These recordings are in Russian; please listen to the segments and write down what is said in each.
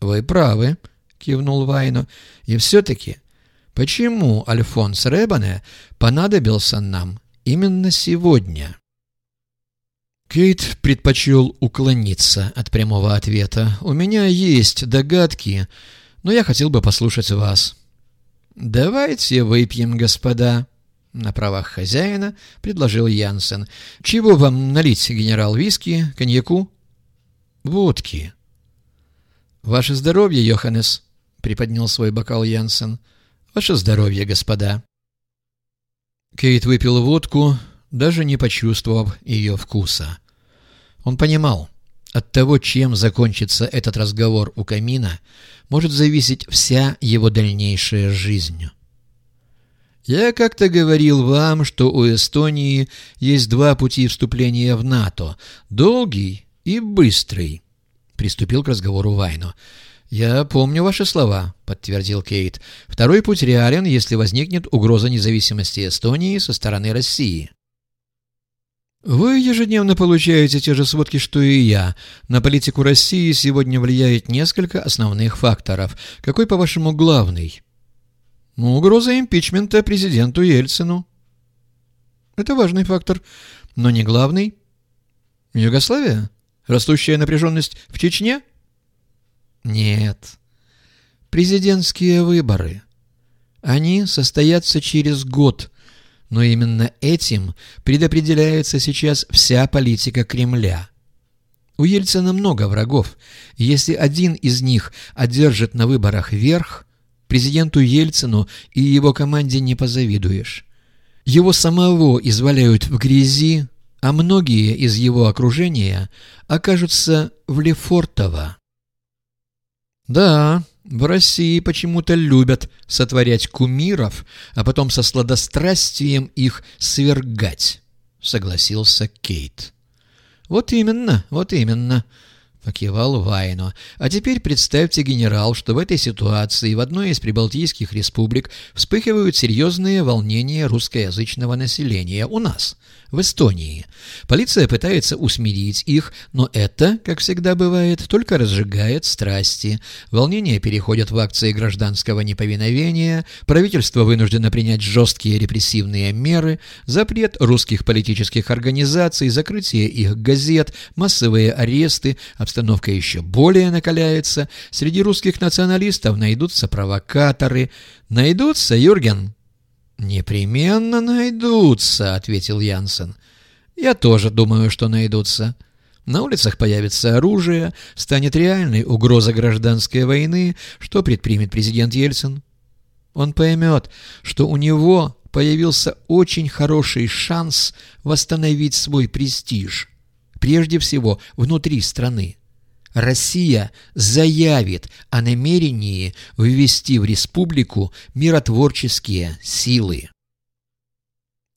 «Вы правы», — кивнул Вайно. «И все-таки, почему Альфонс Ребане понадобился нам именно сегодня?» Кейт предпочел уклониться от прямого ответа. «У меня есть догадки, но я хотел бы послушать вас». «Давайте выпьем, господа», — на правах хозяина предложил Янсен. «Чего вам налить, генерал, виски, коньяку?» «Водки». «Ваше здоровье, Йоханнес», — приподнял свой бокал Янсен. «Ваше здоровье, господа». Кейт выпил водку, даже не почувствовав ее вкуса. Он понимал, от того, чем закончится этот разговор у камина, может зависеть вся его дальнейшая жизнь. Я как-то говорил вам, что у Эстонии есть два пути вступления в НАТО – долгий и быстрый. Приступил к разговору Вайну. «Я помню ваши слова», — подтвердил Кейт. «Второй путь реален, если возникнет угроза независимости Эстонии со стороны России». Вы ежедневно получаете те же сводки, что и я. На политику России сегодня влияет несколько основных факторов. Какой, по-вашему, главный? Ну, угроза импичмента президенту Ельцину. Это важный фактор, но не главный. Югославия? Растущая напряженность в Чечне? Нет. Президентские выборы. Они состоятся через год – но именно этим предопределяется сейчас вся политика Кремля. У Ельцина много врагов, если один из них одержит на выборах верх, президенту Ельцину и его команде не позавидуешь. Его самого изваляют в грязи, а многие из его окружения окажутся в Лефортово. Да, в России почему-то любят сотворять кумиров, а потом со сладострастием их свергать, — согласился Кейт. — Вот именно, вот именно, — покивал Вайно. «А теперь представьте, генерал, что в этой ситуации в одной из прибалтийских республик вспыхивают серьезные волнения русскоязычного населения у нас, в Эстонии. Полиция пытается усмирить их, но это, как всегда бывает, только разжигает страсти. Волнения переходят в акции гражданского неповиновения, правительство вынуждено принять жесткие репрессивные меры, запрет русских политических организаций, закрытие их газет, массовые аресты, обстановка еще более накаляется. Среди русских националистов найдутся провокаторы. Найдутся, Юрген? «Непременно найдутся», — ответил Янсен. «Я тоже думаю, что найдутся. На улицах появится оружие, станет реальной угроза гражданской войны, что предпримет президент Ельцин. Он поймет, что у него появился очень хороший шанс восстановить свой престиж, прежде всего внутри страны. Россия заявит о намерении ввести в республику миротворческие силы.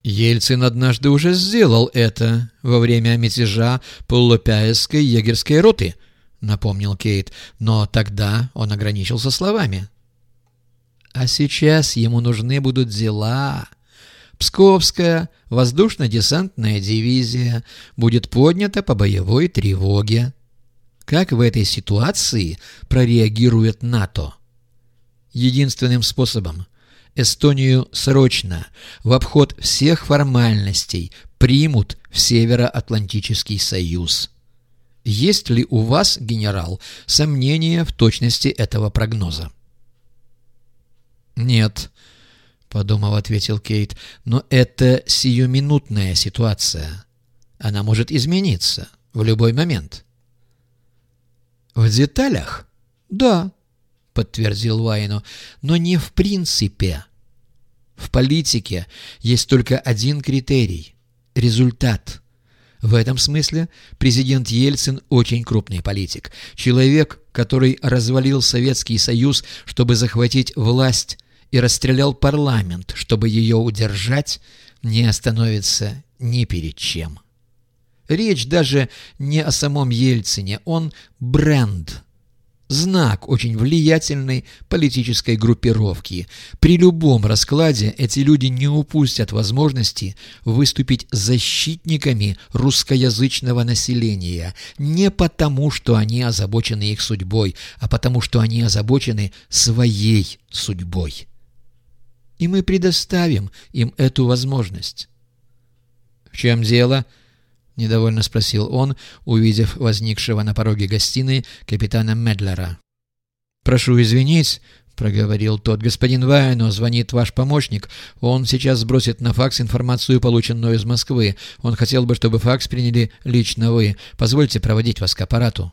Ельцин однажды уже сделал это во время мятежа Полупяевской егерской роты, напомнил Кейт, но тогда он ограничился словами. А сейчас ему нужны будут дела. Псковская воздушно-десантная дивизия будет поднята по боевой тревоге. Как в этой ситуации прореагирует НАТО? Единственным способом Эстонию срочно, в обход всех формальностей, примут в Североатлантический союз. Есть ли у вас, генерал, сомнения в точности этого прогноза? «Нет», — подумав, ответил Кейт, — «но это сиюминутная ситуация. Она может измениться в любой момент». «В деталях?» «Да», — подтвердил Вайну, — «но не в принципе. В политике есть только один критерий — результат». В этом смысле президент Ельцин очень крупный политик. Человек, который развалил Советский Союз, чтобы захватить власть, и расстрелял парламент, чтобы ее удержать, не остановится ни перед чем. Речь даже не о самом Ельцине, он бренд. знак очень влиятельной политической группировки. При любом раскладе эти люди не упустят возможности выступить защитниками русскоязычного населения не потому, что они озабочены их судьбой, а потому, что они озабочены своей судьбой. И мы предоставим им эту возможность. «В чем дело?» — недовольно спросил он, увидев возникшего на пороге гостиной капитана Медлера. «Прошу извинить», — проговорил тот. «Господин Вайно, звонит ваш помощник. Он сейчас сбросит на факс информацию, полученную из Москвы. Он хотел бы, чтобы факс приняли лично вы. Позвольте проводить вас к аппарату».